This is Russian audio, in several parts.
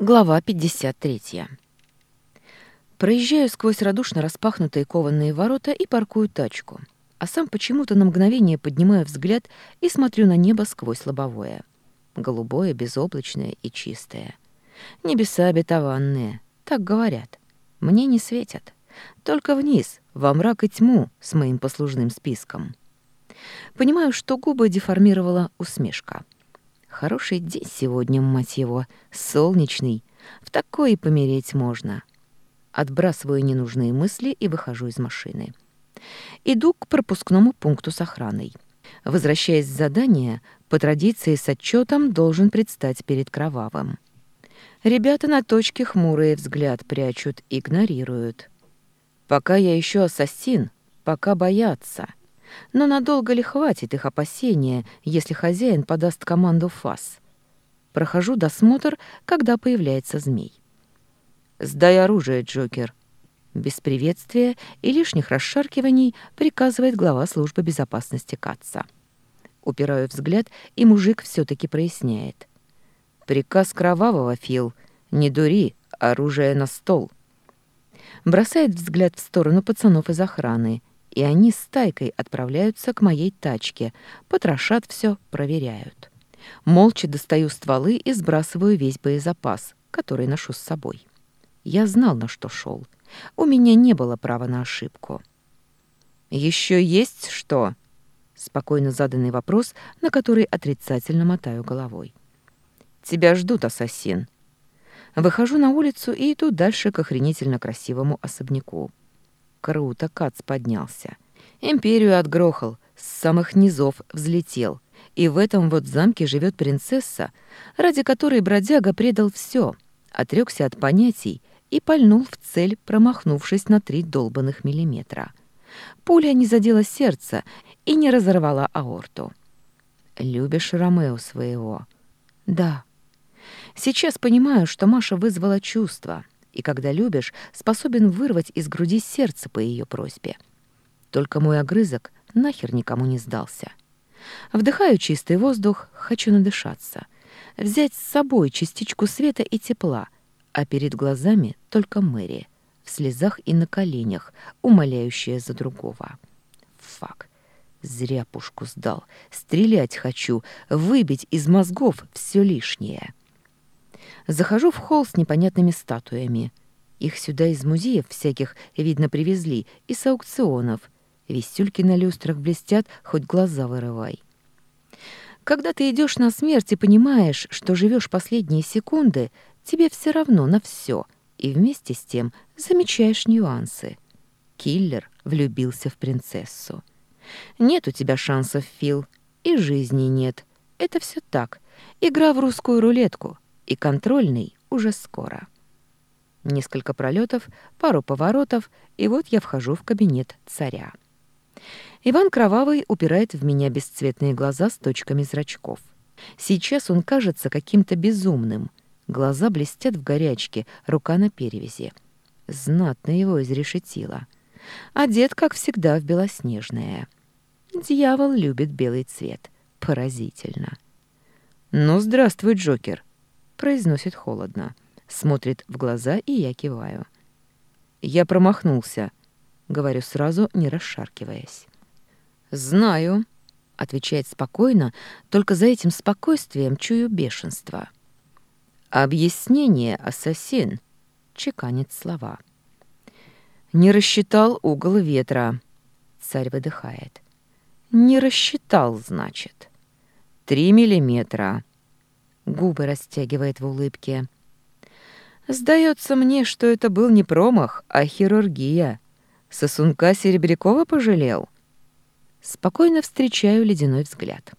Глава 53. Проезжаю сквозь радушно распахнутые кованые ворота и паркую тачку, а сам почему-то на мгновение поднимаю взгляд и смотрю на небо сквозь лобовое. Голубое, безоблачное и чистое. Небеса обетованные, так говорят. Мне не светят. Только вниз, во мрак и тьму с моим послужным списком. Понимаю, что губы деформировала усмешка. Хороший день сегодня, мать его, солнечный. В такой и помереть можно. Отбрасываю ненужные мысли и выхожу из машины. Иду к пропускному пункту с охраной. Возвращаясь с задания, по традиции с отчетом должен предстать перед Кровавым. Ребята на точке хмурые взгляд прячут, игнорируют. «Пока я еще ассасин, пока боятся». Но надолго ли хватит их опасения, если хозяин подаст команду фас? Прохожу досмотр, когда появляется змей. «Сдай оружие, Джокер!» Без приветствия и лишних расшаркиваний приказывает глава службы безопасности Катца. Упираю взгляд, и мужик все таки проясняет. «Приказ кровавого, Фил. Не дури, оружие на стол!» Бросает взгляд в сторону пацанов из охраны — и они с Тайкой отправляются к моей тачке, потрошат все, проверяют. Молча достаю стволы и сбрасываю весь боезапас, который ношу с собой. Я знал, на что шел. У меня не было права на ошибку. Еще есть что?» Спокойно заданный вопрос, на который отрицательно мотаю головой. «Тебя ждут, ассасин». Выхожу на улицу и иду дальше к охренительно красивому особняку. Круто Кац поднялся. Империю отгрохал, с самых низов взлетел. И в этом вот замке живет принцесса, ради которой бродяга предал все, отрекся от понятий и пальнул в цель, промахнувшись на три долбанных миллиметра. Пуля не задела сердце и не разорвала аорту. «Любишь Ромео своего?» «Да». Сейчас понимаю, что Маша вызвала чувства — и когда любишь, способен вырвать из груди сердце по ее просьбе. Только мой огрызок нахер никому не сдался. Вдыхаю чистый воздух, хочу надышаться, взять с собой частичку света и тепла, а перед глазами только Мэри, в слезах и на коленях, умоляющая за другого. Фак. Зря пушку сдал. Стрелять хочу, выбить из мозгов все лишнее. Захожу в холл с непонятными статуями. Их сюда из музеев всяких, видно, привезли, и с аукционов. Висюльки на люстрах блестят, хоть глаза вырывай. Когда ты идешь на смерть и понимаешь, что живешь последние секунды, тебе все равно на все, и вместе с тем замечаешь нюансы. Киллер влюбился в принцессу. Нет у тебя шансов, Фил, и жизни нет. Это все так. Игра в русскую рулетку и контрольный уже скоро. Несколько пролетов, пару поворотов, и вот я вхожу в кабинет царя. Иван Кровавый упирает в меня бесцветные глаза с точками зрачков. Сейчас он кажется каким-то безумным. Глаза блестят в горячке, рука на перевязи. Знатно его изрешетило. Одет, как всегда, в белоснежное. Дьявол любит белый цвет. Поразительно. «Ну, здравствуй, Джокер произносит холодно. Смотрит в глаза, и я киваю. «Я промахнулся», — говорю сразу, не расшаркиваясь. «Знаю», — отвечает спокойно, только за этим спокойствием чую бешенство. «Объяснение, ассасин», — чеканит слова. «Не рассчитал угол ветра», — царь выдыхает. «Не рассчитал, значит». «Три миллиметра», губы растягивает в улыбке. Сдается мне, что это был не промах, а хирургия. Сосунка Серебрякова пожалел. Спокойно встречаю ледяной взгляд.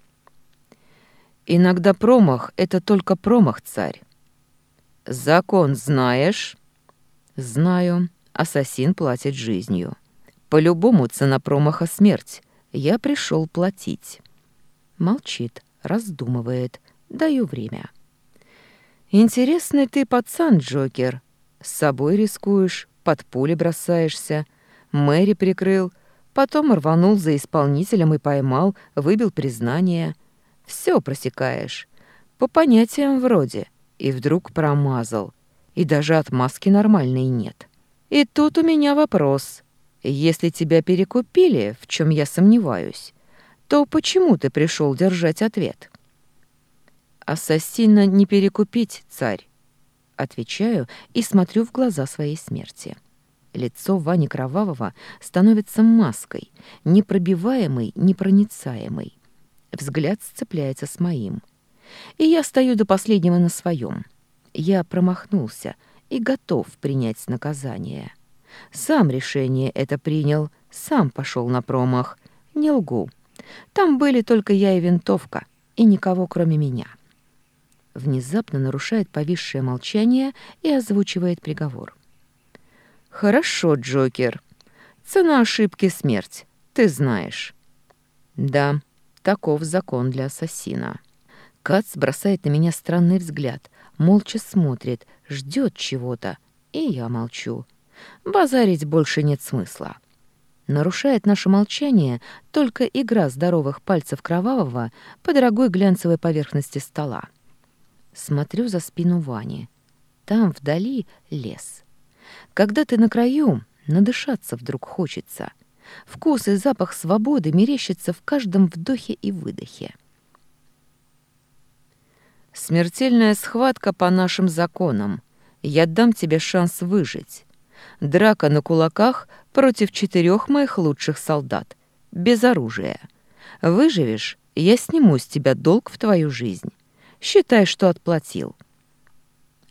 Иногда промах — это только промах, царь. Закон знаешь? Знаю. Ассасин платит жизнью. По-любому цена промаха — смерть. Я пришел платить. Молчит, раздумывает — Даю время. Интересный ты пацан, Джокер. С собой рискуешь, под пули бросаешься. Мэри прикрыл, потом рванул за исполнителем и поймал, выбил признание. Все просекаешь. По понятиям вроде. И вдруг промазал. И даже отмазки нормальной нет. И тут у меня вопрос. Если тебя перекупили, в чем я сомневаюсь, то почему ты пришел держать ответ? «Ассасина не перекупить, царь!» Отвечаю и смотрю в глаза своей смерти. Лицо Вани Кровавого становится маской, непробиваемой, непроницаемой. Взгляд сцепляется с моим. И я стою до последнего на своем. Я промахнулся и готов принять наказание. Сам решение это принял, сам пошел на промах. Не лгу. Там были только я и винтовка, и никого, кроме меня внезапно нарушает повисшее молчание и озвучивает приговор. «Хорошо, Джокер. Цена ошибки — смерть. Ты знаешь». «Да, таков закон для ассасина». Кац бросает на меня странный взгляд, молча смотрит, ждет чего-то, и я молчу. Базарить больше нет смысла. Нарушает наше молчание только игра здоровых пальцев кровавого по дорогой глянцевой поверхности стола. Смотрю за спину Вани. Там вдали лес. Когда ты на краю, надышаться вдруг хочется. Вкус и запах свободы мерещится в каждом вдохе и выдохе. «Смертельная схватка по нашим законам. Я дам тебе шанс выжить. Драка на кулаках против четырех моих лучших солдат. Без оружия. Выживешь, я сниму с тебя долг в твою жизнь. Считай, что отплатил.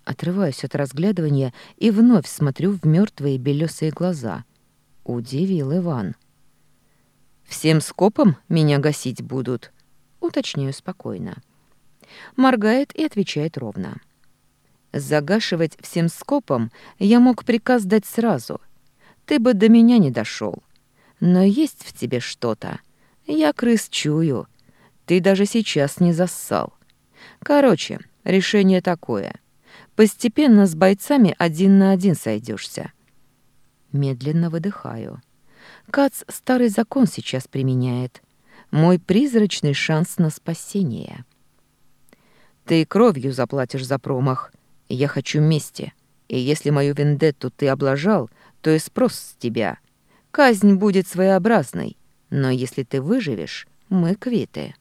Отрываюсь от разглядывания и вновь смотрю в мертвые белесые глаза. Удивил Иван. «Всем скопом меня гасить будут», — уточняю спокойно. Моргает и отвечает ровно. «Загашивать всем скопом я мог приказ дать сразу. Ты бы до меня не дошел. Но есть в тебе что-то. Я крыс чую. Ты даже сейчас не зассал. Короче, решение такое. Постепенно с бойцами один на один сойдешься. Медленно выдыхаю. Кац старый закон сейчас применяет. Мой призрачный шанс на спасение. Ты кровью заплатишь за промах. Я хочу мести. И если мою вендетту ты облажал, то и спрос с тебя. Казнь будет своеобразной, но если ты выживешь, мы квиты.